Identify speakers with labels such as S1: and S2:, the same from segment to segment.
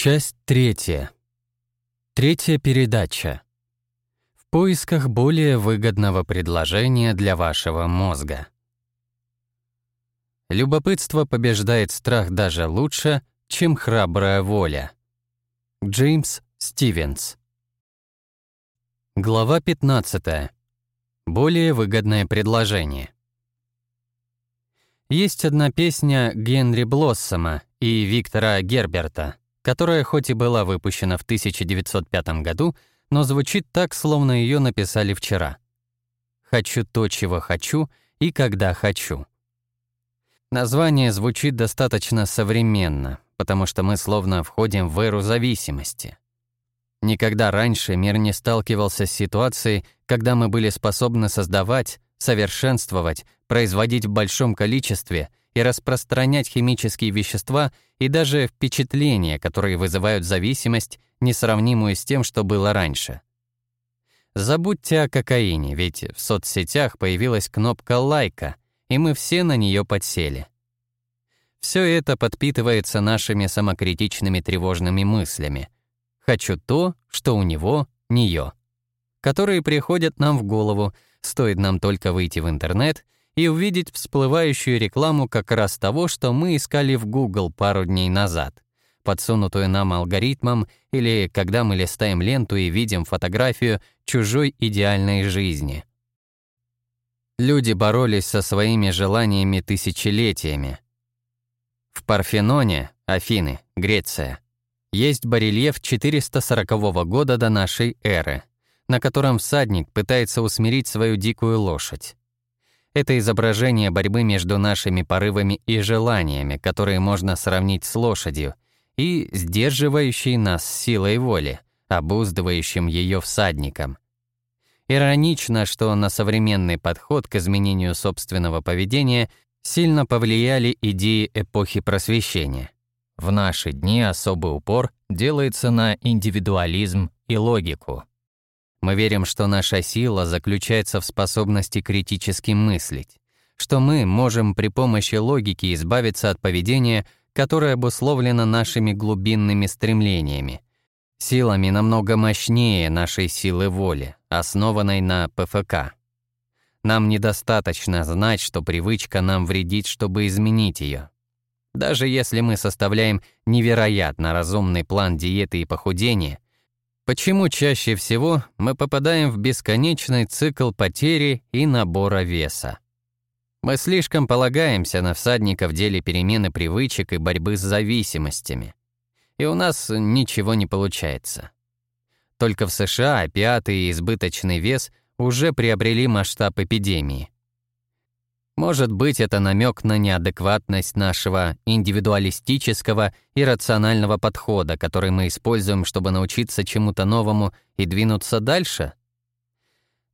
S1: Часть третья. Третья передача. В поисках более выгодного предложения для вашего мозга. Любопытство побеждает страх даже лучше, чем храбрая воля. Джеймс Стивенс. Глава 15. Более выгодное предложение. Есть одна песня Генри Блоссома и Виктора Герберта — которая хоть и была выпущена в 1905 году, но звучит так, словно ее написали вчера. «Хочу то, чего хочу и когда хочу». Название звучит достаточно современно, потому что мы словно входим в эру зависимости. Никогда раньше мир не сталкивался с ситуацией, когда мы были способны создавать, совершенствовать, производить в большом количестве и распространять химические вещества и даже впечатления, которые вызывают зависимость, несравнимую с тем, что было раньше. Забудьте о кокаине, ведь в соцсетях появилась кнопка лайка, и мы все на нее подсели. Все это подпитывается нашими самокритичными тревожными мыслями. «Хочу то, что у него, неё», которые приходят нам в голову, стоит нам только выйти в интернет — и увидеть всплывающую рекламу как раз того, что мы искали в Google пару дней назад, подсунутую нам алгоритмом или когда мы листаем ленту и видим фотографию чужой идеальной жизни. Люди боролись со своими желаниями тысячелетиями. В Парфеноне, Афины, Греция, есть барельеф 440 года до нашей эры, на котором всадник пытается усмирить свою дикую лошадь. Это изображение борьбы между нашими порывами и желаниями, которые можно сравнить с лошадью, и сдерживающей нас силой воли, обуздывающим ее всадником. Иронично, что на современный подход к изменению собственного поведения сильно повлияли идеи эпохи просвещения. В наши дни особый упор делается на индивидуализм и логику. Мы верим, что наша сила заключается в способности критически мыслить, что мы можем при помощи логики избавиться от поведения, которое обусловлено нашими глубинными стремлениями, силами намного мощнее нашей силы воли, основанной на ПФК. Нам недостаточно знать, что привычка нам вредит, чтобы изменить ее. Даже если мы составляем невероятно разумный план диеты и похудения — Почему чаще всего мы попадаем в бесконечный цикл потери и набора веса? Мы слишком полагаемся на всадника в деле перемены привычек и борьбы с зависимостями. И у нас ничего не получается. Только в США опиаты и избыточный вес уже приобрели масштаб эпидемии. Может быть, это намек на неадекватность нашего индивидуалистического и рационального подхода, который мы используем, чтобы научиться чему-то новому и двинуться дальше?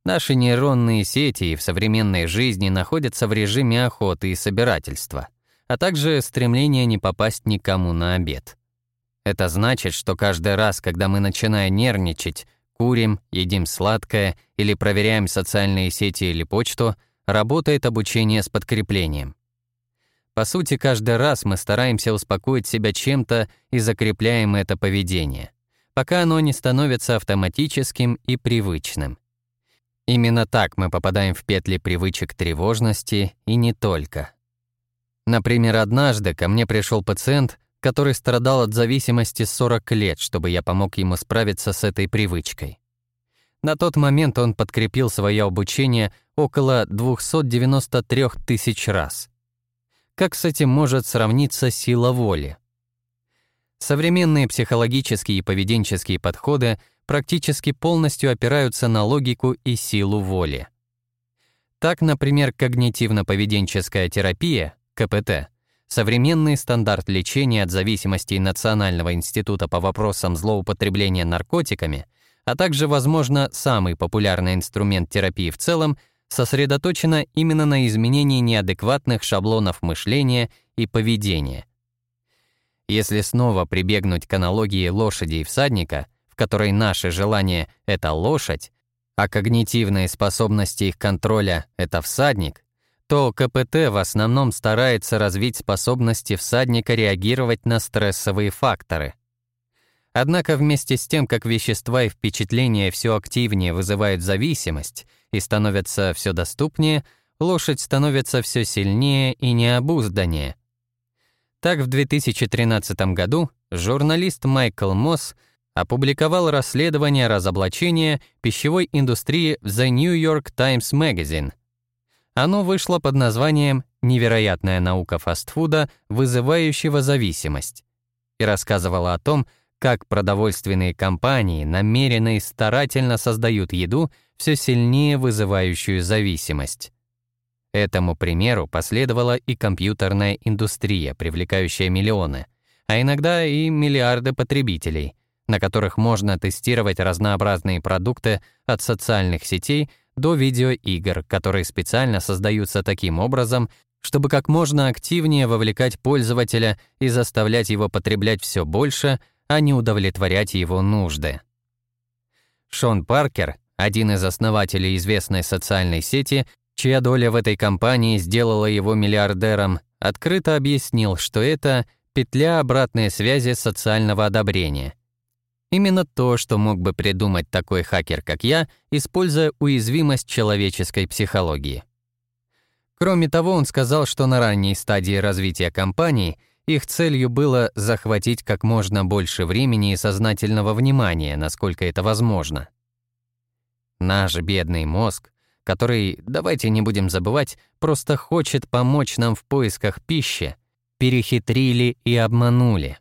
S1: Наши нейронные сети в современной жизни находятся в режиме охоты и собирательства, а также стремление не попасть никому на обед. Это значит, что каждый раз, когда мы начинаем нервничать, курим, едим сладкое или проверяем социальные сети или почту — работает обучение с подкреплением. По сути, каждый раз мы стараемся успокоить себя чем-то и закрепляем это поведение, пока оно не становится автоматическим и привычным. Именно так мы попадаем в петли привычек тревожности и не только. Например, однажды ко мне пришел пациент, который страдал от зависимости 40 лет, чтобы я помог ему справиться с этой привычкой. На тот момент он подкрепил свое обучение около 293 тысяч раз. Как с этим может сравниться сила воли? Современные психологические и поведенческие подходы практически полностью опираются на логику и силу воли. Так, например, когнитивно-поведенческая терапия, КПТ, современный стандарт лечения от зависимости Национального института по вопросам злоупотребления наркотиками, а также, возможно, самый популярный инструмент терапии в целом, сосредоточена именно на изменении неадекватных шаблонов мышления и поведения. Если снова прибегнуть к аналогии лошади и всадника, в которой наше желание — это лошадь, а когнитивные способности их контроля — это всадник, то КПТ в основном старается развить способности всадника реагировать на стрессовые факторы — Однако вместе с тем, как вещества и впечатления все активнее вызывают зависимость и становятся все доступнее, лошадь становится все сильнее и необузданнее. Так в 2013 году журналист Майкл Мосс опубликовал расследование разоблачения пищевой индустрии в The New York Times Magazine. Оно вышло под названием «Невероятная наука фастфуда, вызывающего зависимость» и рассказывало о том, как продовольственные компании намеренно и старательно создают еду, все сильнее вызывающую зависимость. Этому примеру последовала и компьютерная индустрия, привлекающая миллионы, а иногда и миллиарды потребителей, на которых можно тестировать разнообразные продукты от социальных сетей до видеоигр, которые специально создаются таким образом, чтобы как можно активнее вовлекать пользователя и заставлять его потреблять все больше — а не удовлетворять его нужды. Шон Паркер, один из основателей известной социальной сети, чья доля в этой компании сделала его миллиардером, открыто объяснил, что это петля обратной связи социального одобрения. Именно то, что мог бы придумать такой хакер, как я, используя уязвимость человеческой психологии. Кроме того, он сказал, что на ранней стадии развития компании — их целью было захватить как можно больше времени и сознательного внимания, насколько это возможно. Наш бедный мозг, который, давайте не будем забывать, просто хочет помочь нам в поисках пищи, перехитрили и обманули.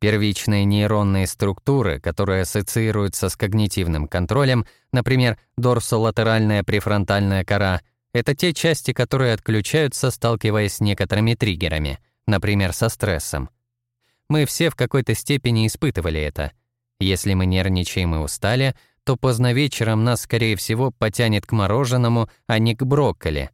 S1: Первичные нейронные структуры, которые ассоциируются с когнитивным контролем, например, дорсолатеральная префронтальная кора, это те части, которые отключаются, сталкиваясь с некоторыми триггерами — например, со стрессом. Мы все в какой-то степени испытывали это. Если мы нервничаем и устали, то поздно вечером нас, скорее всего, потянет к мороженому, а не к брокколи.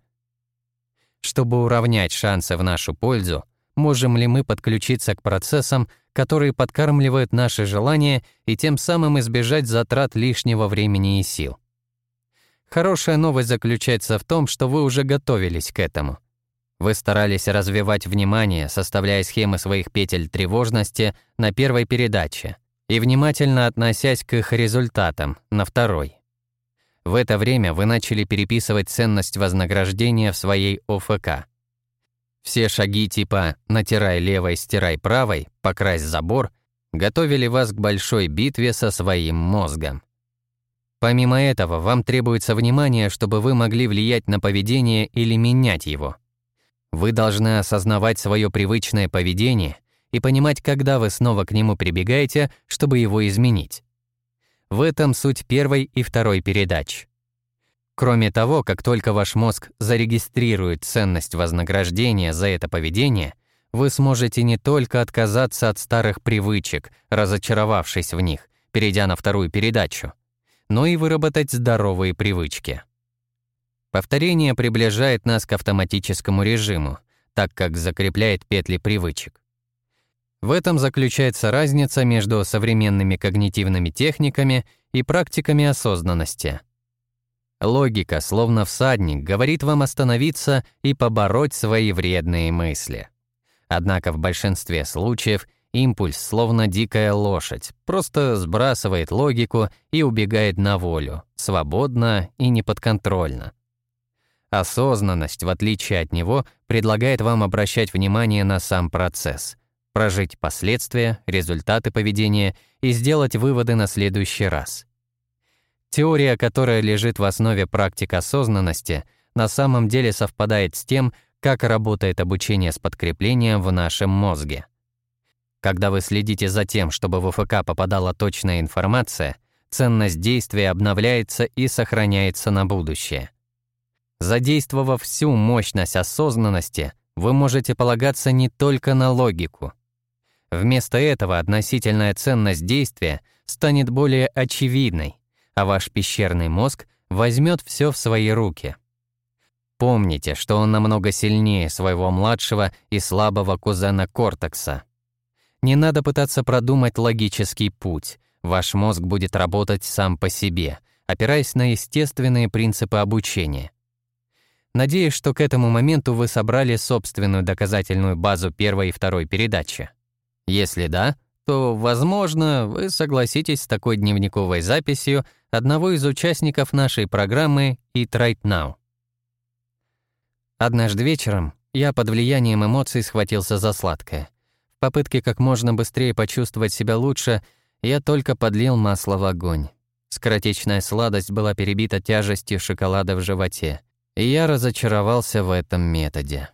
S1: Чтобы уравнять шансы в нашу пользу, можем ли мы подключиться к процессам, которые подкармливают наши желания и тем самым избежать затрат лишнего времени и сил. Хорошая новость заключается в том, что вы уже готовились к этому — вы старались развивать внимание, составляя схемы своих петель тревожности на первой передаче и внимательно относясь к их результатам на второй. В это время вы начали переписывать ценность вознаграждения в своей ОФК. Все шаги типа «натирай левой, стирай правой», «покрась забор» готовили вас к большой битве со своим мозгом. Помимо этого, вам требуется внимание, чтобы вы могли влиять на поведение или менять его — вы должны осознавать свое привычное поведение и понимать, когда вы снова к нему прибегаете, чтобы его изменить. В этом суть первой и второй передач. Кроме того, как только ваш мозг зарегистрирует ценность вознаграждения за это поведение, вы сможете не только отказаться от старых привычек, разочаровавшись в них, перейдя на вторую передачу, но и выработать здоровые привычки. Повторение приближает нас к автоматическому режиму, так как закрепляет петли привычек. В этом заключается разница между современными когнитивными техниками и практиками осознанности. Логика, словно всадник, говорит вам остановиться и побороть свои вредные мысли. Однако в большинстве случаев импульс, словно дикая лошадь, просто сбрасывает логику и убегает на волю, свободно и неподконтрольно. Осознанность, в отличие от него, предлагает вам обращать внимание на сам процесс, прожить последствия, результаты поведения и сделать выводы на следующий раз. Теория, которая лежит в основе практик осознанности, на самом деле совпадает с тем, как работает обучение с подкреплением в нашем мозге. Когда вы следите за тем, чтобы в ОФК попадала точная информация, ценность действия обновляется и сохраняется на будущее. Задействовав всю мощность осознанности, вы можете полагаться не только на логику. Вместо этого относительная ценность действия станет более очевидной, а ваш пещерный мозг возьмет все в свои руки. Помните, что он намного сильнее своего младшего и слабого кузена Кортекса. Не надо пытаться продумать логический путь. Ваш мозг будет работать сам по себе, опираясь на естественные принципы обучения. Надеюсь, что к этому моменту вы собрали собственную доказательную базу первой и второй передачи. Если да, то, возможно, вы согласитесь с такой дневниковой записью одного из участников нашей программы «Eat Right Now». Однажды вечером я под влиянием эмоций схватился за сладкое. В попытке как можно быстрее почувствовать себя лучше, я только подлил масло в огонь. Скоротечная сладость была перебита тяжестью шоколада в животе, и я разочаровался в этом методе.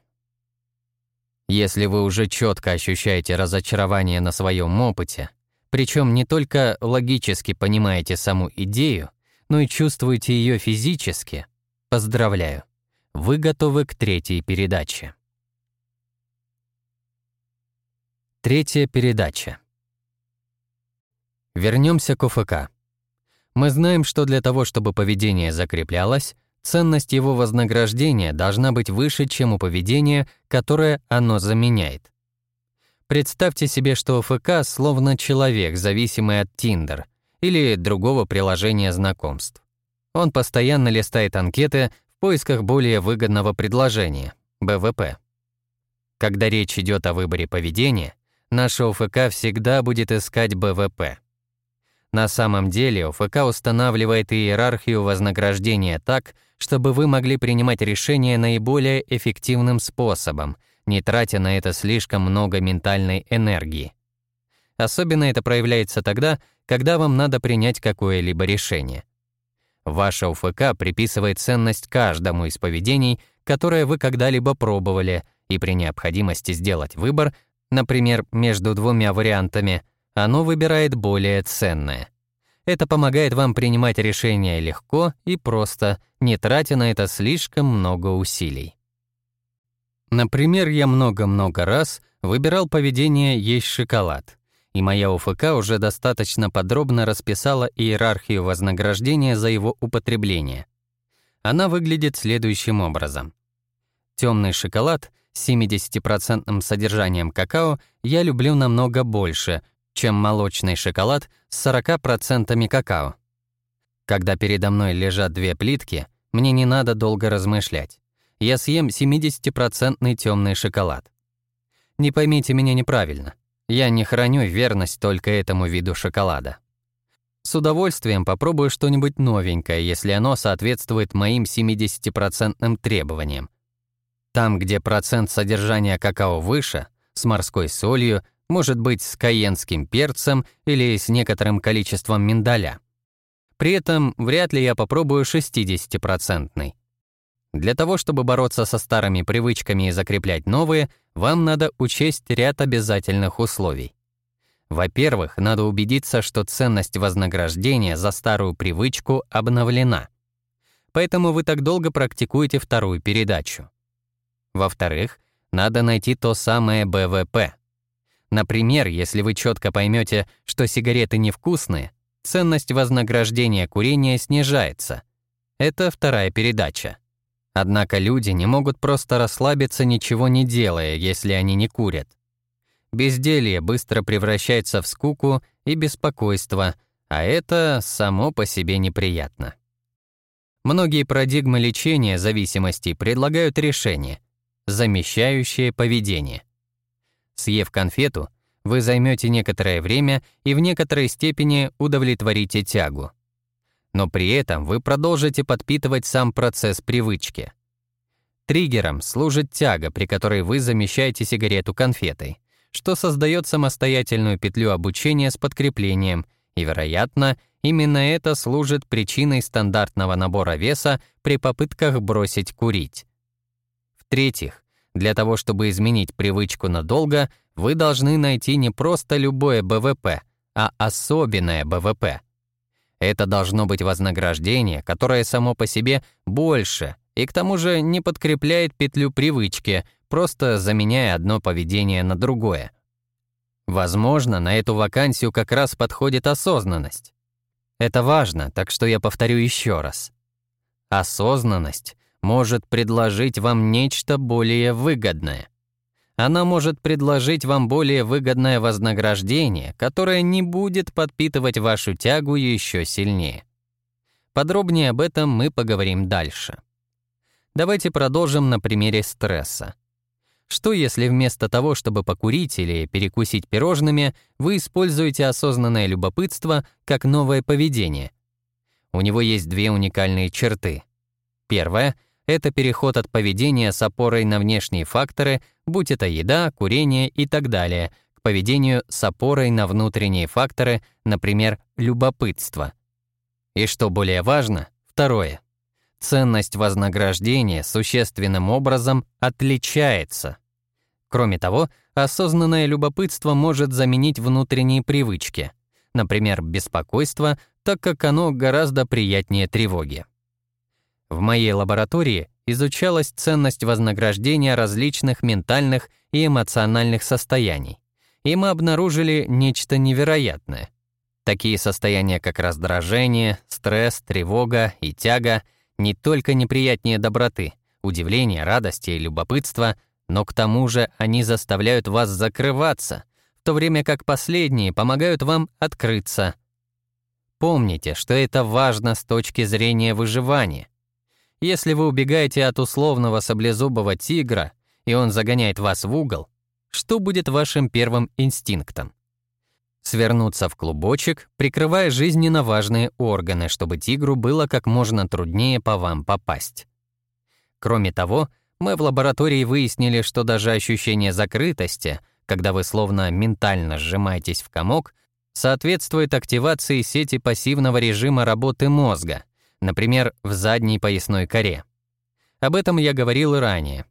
S1: Если вы уже четко ощущаете разочарование на своем опыте, причем не только логически понимаете саму идею, но и чувствуете ее физически, поздравляю, вы готовы к третьей передаче. Третья передача. Вернемся к ОФК. Мы знаем, что для того, чтобы поведение закреплялось, ценность его вознаграждения должна быть выше, чем у поведения, которое оно заменяет. Представьте себе, что ОФК словно человек, зависимый от Tinder или другого приложения знакомств. Он постоянно листает анкеты в поисках более выгодного предложения — БВП. Когда речь идет о выборе поведения, наш ОФК всегда будет искать БВП. На самом деле ОФК устанавливает иерархию вознаграждения так, чтобы вы могли принимать решения наиболее эффективным способом, не тратя на это слишком много ментальной энергии. Особенно это проявляется тогда, когда вам надо принять какое-либо решение. Ваша ОФК приписывает ценность каждому из поведений, которое вы когда-либо пробовали, и при необходимости сделать выбор, например, между двумя вариантами — оно выбирает более ценное. Это помогает вам принимать решения легко и просто, не тратя на это слишком много усилий. Например, я много-много раз выбирал поведение «есть шоколад», и моя УФК уже достаточно подробно расписала иерархию вознаграждения за его употребление. Она выглядит следующим образом. Темный шоколад с 70% содержанием какао я люблю намного больше — чем молочный шоколад с 40% какао. Когда передо мной лежат две плитки, мне не надо долго размышлять. Я съем 70% темный шоколад. Не поймите меня неправильно. Я не храню верность только этому виду шоколада. С удовольствием попробую что-нибудь новенькое, если оно соответствует моим 70% требованиям. Там, где процент содержания какао выше, с морской солью может быть с каенским перцем или с некоторым количеством миндаля. При этом вряд ли я попробую 60-процентный. Для того, чтобы бороться со старыми привычками и закреплять новые, вам надо учесть ряд обязательных условий. Во-первых, надо убедиться, что ценность вознаграждения за старую привычку обновлена. Поэтому вы так долго практикуете вторую передачу. Во-вторых, надо найти то самое БВП. Например, если вы четко поймете, что сигареты невкусные, ценность вознаграждения курения снижается. Это вторая передача. Однако люди не могут просто расслабиться, ничего не делая, если они не курят. Безделье быстро превращается в скуку и беспокойство, а это само по себе неприятно. Многие парадигмы лечения зависимости предлагают решение, замещающее поведение — Съев конфету, вы займете некоторое время и в некоторой степени удовлетворите тягу. Но при этом вы продолжите подпитывать сам процесс привычки. Триггером служит тяга, при которой вы замещаете сигарету конфетой, что создает самостоятельную петлю обучения с подкреплением, и, вероятно, именно это служит причиной стандартного набора веса при попытках бросить курить. В-третьих, для того, чтобы изменить привычку надолго, вы должны найти не просто любое БВП, а особенное БВП. Это должно быть вознаграждение, которое само по себе больше и к тому же не подкрепляет петлю привычки, просто заменяя одно поведение на другое. Возможно, на эту вакансию как раз подходит осознанность. Это важно, так что я повторю еще раз. Осознанность может предложить вам нечто более выгодное. Она может предложить вам более выгодное вознаграждение, которое не будет подпитывать вашу тягу еще сильнее. Подробнее об этом мы поговорим дальше. Давайте продолжим на примере стресса. Что если вместо того, чтобы покурить или перекусить пирожными, вы используете осознанное любопытство как новое поведение? У него есть две уникальные черты. Первая — это переход от поведения с опорой на внешние факторы, будь это еда, курение и так далее, к поведению с опорой на внутренние факторы, например, любопытство. И что более важно, второе. Ценность вознаграждения существенным образом отличается. Кроме того, осознанное любопытство может заменить внутренние привычки, например, беспокойство, так как оно гораздо приятнее тревоги. В моей лаборатории изучалась ценность вознаграждения различных ментальных и эмоциональных состояний, и мы обнаружили нечто невероятное. Такие состояния, как раздражение, стресс, тревога и тяга, не только неприятнее доброты, удивления, радости и любопытства, но к тому же они заставляют вас закрываться, в то время как последние помогают вам открыться. Помните, что это важно с точки зрения выживания. Если вы убегаете от условного саблезубого тигра, и он загоняет вас в угол, что будет вашим первым инстинктом? Свернуться в клубочек, прикрывая жизненно важные органы, чтобы тигру было как можно труднее по вам попасть. Кроме того, мы в лаборатории выяснили, что даже ощущение закрытости, когда вы словно ментально сжимаетесь в комок, соответствует активации сети пассивного режима работы мозга, например, в задней поясной коре. Об этом я говорил ранее.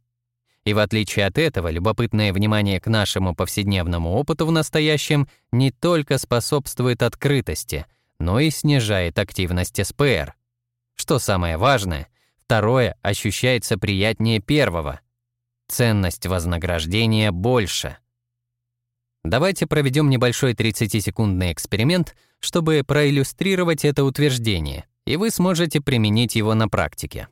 S1: И в отличие от этого, любопытное внимание к нашему повседневному опыту в настоящем не только способствует открытости, но и снижает активность СПР. Что самое важное, Второе ощущается приятнее первого. Ценность вознаграждения больше. Давайте проведем небольшой 30-секундный эксперимент, чтобы проиллюстрировать это утверждение, и вы сможете применить его на практике.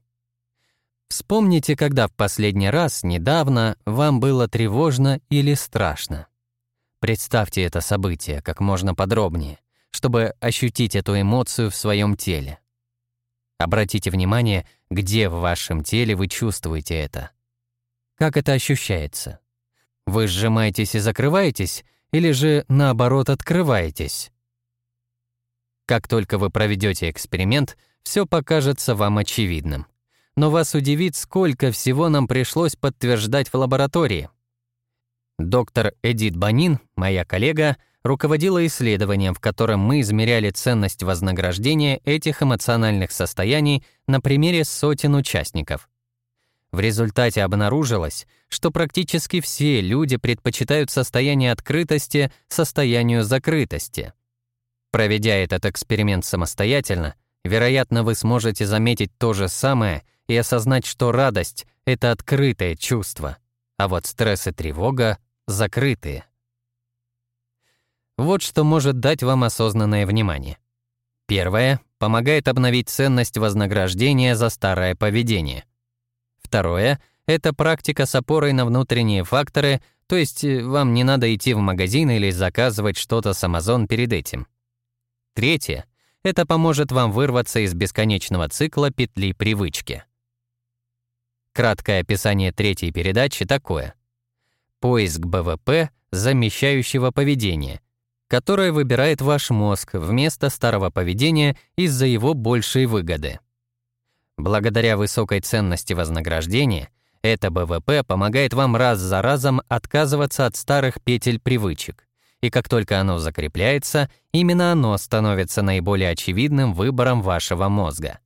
S1: Вспомните, когда в последний раз, недавно, вам было тревожно или страшно. Представьте это событие как можно подробнее, чтобы ощутить эту эмоцию в своем теле. Обратите внимание, где в вашем теле вы чувствуете это. Как это ощущается? Вы сжимаетесь и закрываетесь, или же, наоборот, открываетесь? Как только вы проведете эксперимент, все покажется вам очевидным. Но вас удивит, сколько всего нам пришлось подтверждать в лаборатории. Доктор Эдит Банин, моя коллега, руководила исследованием, в котором мы измеряли ценность вознаграждения этих эмоциональных состояний на примере сотен участников. В результате обнаружилось, что практически все люди предпочитают состояние открытости состоянию закрытости. Проведя этот эксперимент самостоятельно, вероятно, вы сможете заметить то же самое и осознать, что радость — это открытое чувство, а вот стресс и тревога — закрытые. Вот что может дать вам осознанное внимание. Первое — помогает обновить ценность вознаграждения за старое поведение. Второе — это практика с опорой на внутренние факторы, то есть э, вам не надо идти в магазин или заказывать что-то с Amazon перед этим. Третье — это поможет вам вырваться из бесконечного цикла петли привычки. Краткое описание третьей передачи такое. Поиск БВП замещающего поведения — которое выбирает ваш мозг вместо старого поведения из-за его большей выгоды. Благодаря высокой ценности вознаграждения, это БВП помогает вам раз за разом отказываться от старых петель привычек. И как только оно закрепляется, именно оно становится наиболее очевидным выбором вашего мозга.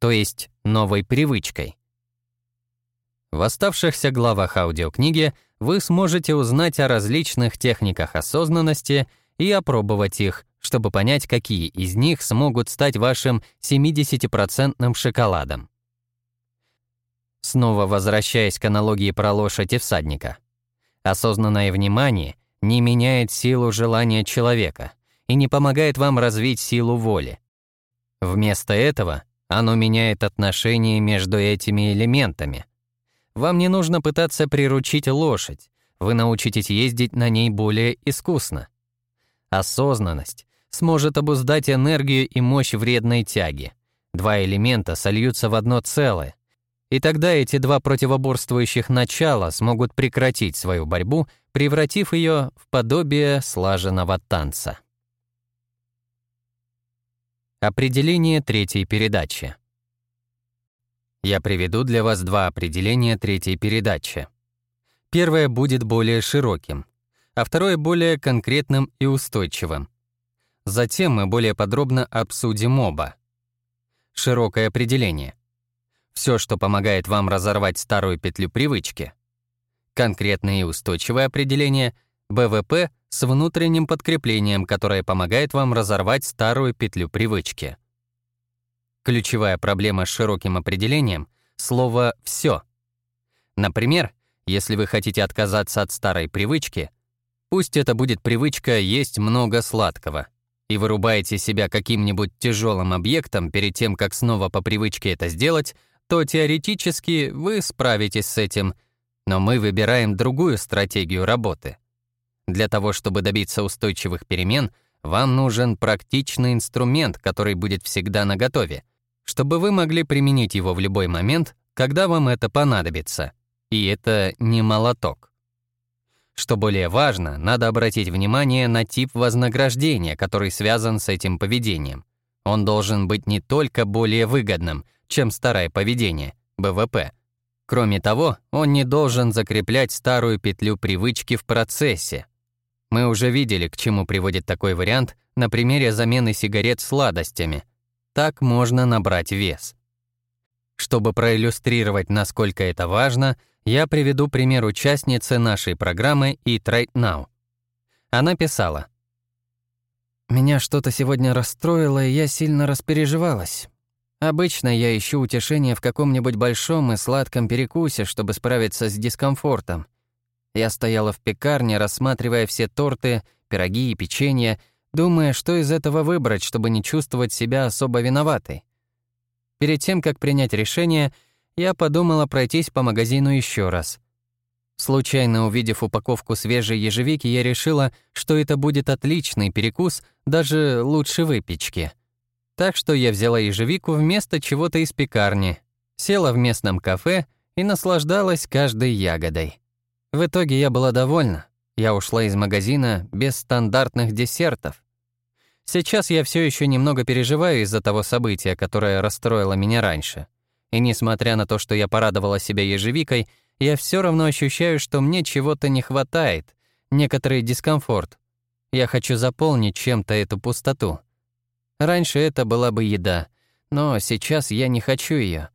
S1: То есть новой привычкой. В оставшихся главах аудиокниги вы сможете узнать о различных техниках осознанности и опробовать их, чтобы понять, какие из них смогут стать вашим 70% шоколадом. Снова возвращаясь к аналогии про лошадь и всадника. Осознанное внимание не меняет силу желания человека и не помогает вам развить силу воли. Вместо этого оно меняет отношения между этими элементами. Вам не нужно пытаться приручить лошадь, вы научитесь ездить на ней более искусно. Осознанность сможет обуздать энергию и мощь вредной тяги. Два элемента сольются в одно целое. И тогда эти два противоборствующих начала смогут прекратить свою борьбу, превратив ее в подобие слаженного танца. Определение третьей передачи. Я приведу для вас два определения третьей передачи. Первое будет более широким, а второе более конкретным и устойчивым. Затем мы более подробно обсудим оба. Широкое определение. Все, что помогает вам разорвать старую петлю привычки. Конкретное и устойчивое определение — БВП с внутренним подкреплением, которое помогает вам разорвать старую петлю привычки. Ключевая проблема с широким определением — слово «всё». Например, если вы хотите отказаться от старой привычки, пусть это будет привычка есть много сладкого, и вырубаете себя каким-нибудь тяжелым объектом перед тем, как снова по привычке это сделать, то теоретически вы справитесь с этим, но мы выбираем другую стратегию работы. Для того, чтобы добиться устойчивых перемен, вам нужен практичный инструмент, который будет всегда наготове, чтобы вы могли применить его в любой момент, когда вам это понадобится. И это не молоток. Что более важно, надо обратить внимание на тип вознаграждения, который связан с этим поведением. Он должен быть не только более выгодным, чем старое поведение, БВП. Кроме того, он не должен закреплять старую петлю привычки в процессе. Мы уже видели, к чему приводит такой вариант на примере замены сигарет сладостями. Так можно набрать вес. Чтобы проиллюстрировать, насколько это важно, я приведу пример участницы нашей программы Eat Right Now. Она писала, «Меня что-то сегодня расстроило, и я сильно распереживалась. Обычно я ищу утешение в каком-нибудь большом и сладком перекусе, чтобы справиться с дискомфортом. Я стояла в пекарне, рассматривая все торты, пироги и печенье, думая, что из этого выбрать, чтобы не чувствовать себя особо виноватой. Перед тем, как принять решение, я подумала пройтись по магазину еще раз. Случайно увидев упаковку свежей ежевики, я решила, что это будет отличный перекус, даже лучше выпечки. Так что я взяла ежевику вместо чего-то из пекарни, села в местном кафе и наслаждалась каждой ягодой. В итоге я была довольна. Я ушла из магазина без стандартных десертов. Сейчас я все еще немного переживаю из-за того события, которое расстроило меня раньше. И несмотря на то, что я порадовала себя ежевикой, я все равно ощущаю, что мне чего-то не хватает, некоторый дискомфорт. Я хочу заполнить чем-то эту пустоту. Раньше это была бы еда, но сейчас я не хочу ее.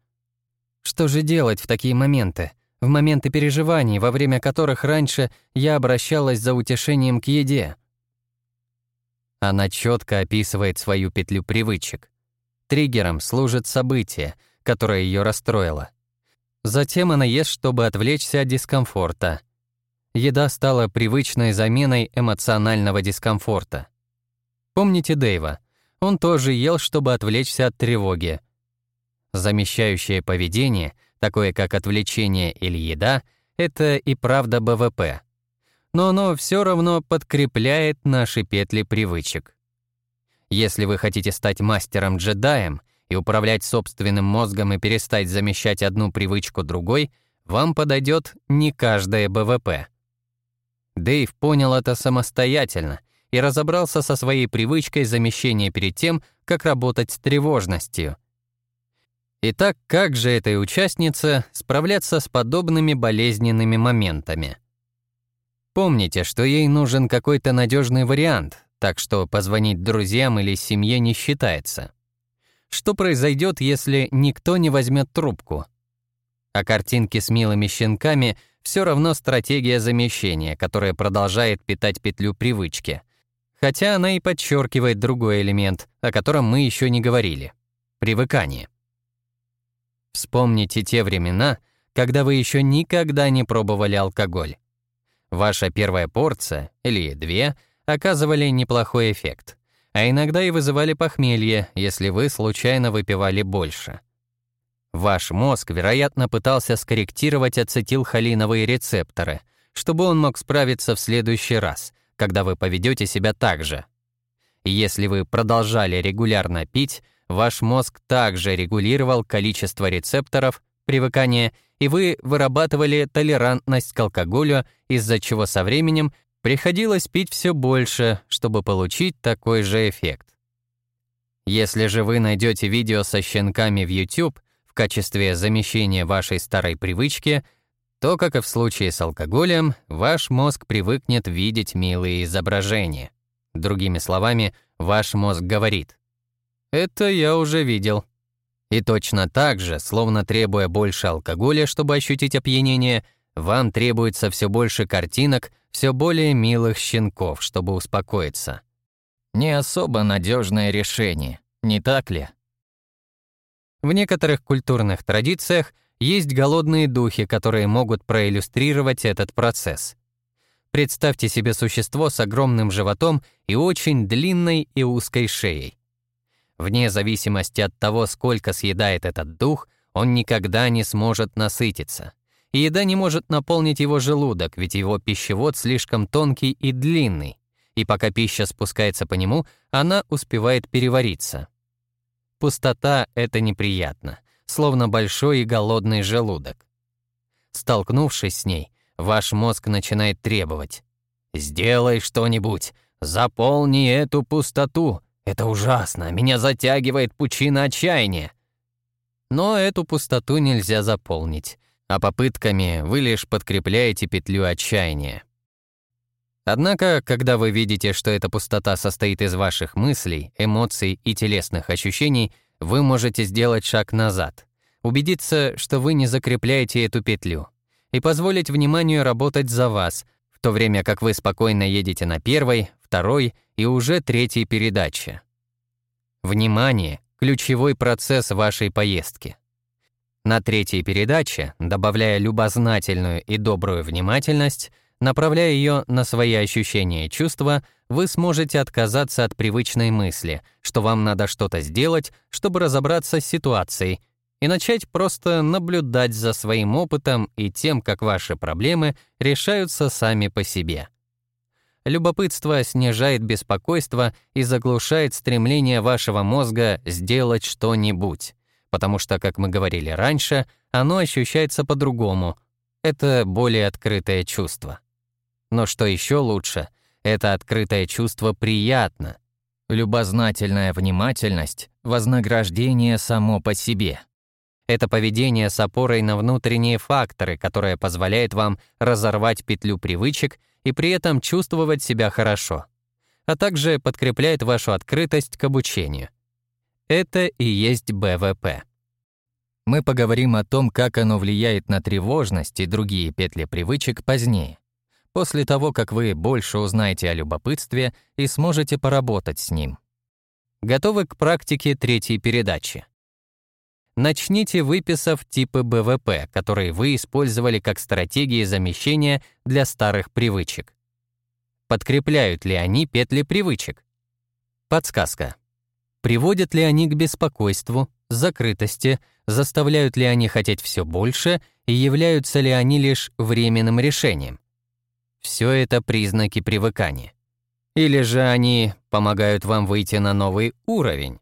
S1: Что же делать в такие моменты? В моменты переживаний, во время которых раньше я обращалась за утешением к еде. Она четко описывает свою петлю привычек. Триггером служит событие, которое ее расстроило. Затем она ест, чтобы отвлечься от дискомфорта. Еда стала привычной заменой эмоционального дискомфорта. Помните Дэйва? Он тоже ел, чтобы отвлечься от тревоги. Замещающее поведение, такое как отвлечение или еда, это и правда БВП. Но оно все равно подкрепляет наши петли привычек. Если вы хотите стать мастером-джедаем и управлять собственным мозгом и перестать замещать одну привычку другой, вам подойдет не каждое БВП. Дэйв понял это самостоятельно и разобрался со своей привычкой замещения перед тем, как работать с тревожностью. Итак, как же этой участнице справляться с подобными болезненными моментами? Помните, что ей нужен какой-то надежный вариант, так что позвонить друзьям или семье не считается. Что произойдет, если никто не возьмет трубку? А картинки с милыми щенками все равно стратегия замещения, которая продолжает питать петлю привычки — хотя она и подчеркивает другой элемент, о котором мы еще не говорили — привыкание. Вспомните те времена, когда вы еще никогда не пробовали алкоголь. Ваша первая порция, или две, оказывали неплохой эффект, а иногда и вызывали похмелье, если вы случайно выпивали больше. Ваш мозг, вероятно, пытался скорректировать ацетилхолиновые рецепторы, чтобы он мог справиться в следующий раз — когда вы поведете себя так же. Если вы продолжали регулярно пить, ваш мозг также регулировал количество рецепторов, привыкание, и вы вырабатывали толерантность к алкоголю, из-за чего со временем приходилось пить все больше, чтобы получить такой же эффект. Если же вы найдете видео со щенками в YouTube в качестве замещения вашей старой привычки, то, как и в случае с алкоголем, ваш мозг привыкнет видеть милые изображения. Другими словами, ваш мозг говорит «Это я уже видел». И точно так же, словно требуя больше алкоголя, чтобы ощутить опьянение, вам требуется все больше картинок, все более милых щенков, чтобы успокоиться. Не особо надежное решение, не так ли? В некоторых культурных традициях есть голодные духи, которые могут проиллюстрировать этот процесс. Представьте себе существо с огромным животом и очень длинной и узкой шеей. Вне зависимости от того, сколько съедает этот дух, он никогда не сможет насытиться. И еда не может наполнить его желудок, ведь его пищевод слишком тонкий и длинный, и пока пища спускается по нему, она успевает перевариться. Пустота — это неприятно словно большой и голодный желудок. Столкнувшись с ней, ваш мозг начинает требовать. «Сделай что-нибудь, заполни эту пустоту. Это ужасно, меня затягивает пучина отчаяния». Но эту пустоту нельзя заполнить, а попытками вы лишь подкрепляете петлю отчаяния. Однако, когда вы видите, что эта пустота состоит из ваших мыслей, эмоций и телесных ощущений — вы можете сделать шаг назад, убедиться, что вы не закрепляете эту петлю, и позволить вниманию работать за вас, в то время как вы спокойно едете на первой, второй и уже третьей передаче. Внимание — ключевой процесс вашей поездки. На третьей передаче, добавляя любознательную и добрую внимательность, направляя ее на свои ощущения и чувства, вы сможете отказаться от привычной мысли, что вам надо что-то сделать, чтобы разобраться с ситуацией, и начать просто наблюдать за своим опытом и тем, как ваши проблемы решаются сами по себе. Любопытство снижает беспокойство и заглушает стремление вашего мозга сделать что-нибудь, потому что, как мы говорили раньше, оно ощущается по-другому. Это более открытое чувство. Но что еще лучше, это открытое чувство приятно. Любознательная внимательность — вознаграждение само по себе. Это поведение с опорой на внутренние факторы, которое позволяет вам разорвать петлю привычек и при этом чувствовать себя хорошо, а также подкрепляет вашу открытость к обучению. Это и есть БВП. Мы поговорим о том, как оно влияет на тревожность и другие петли привычек позднее после того, как вы больше узнаете о любопытстве и сможете поработать с ним. Готовы к практике третьей передачи. Начните, выписав типы БВП, которые вы использовали как стратегии замещения для старых привычек. Подкрепляют ли они петли привычек? Подсказка. Приводят ли они к беспокойству, закрытости, заставляют ли они хотеть все больше и являются ли они лишь временным решением? Все это признаки привыкания. Или же они помогают вам выйти на новый уровень,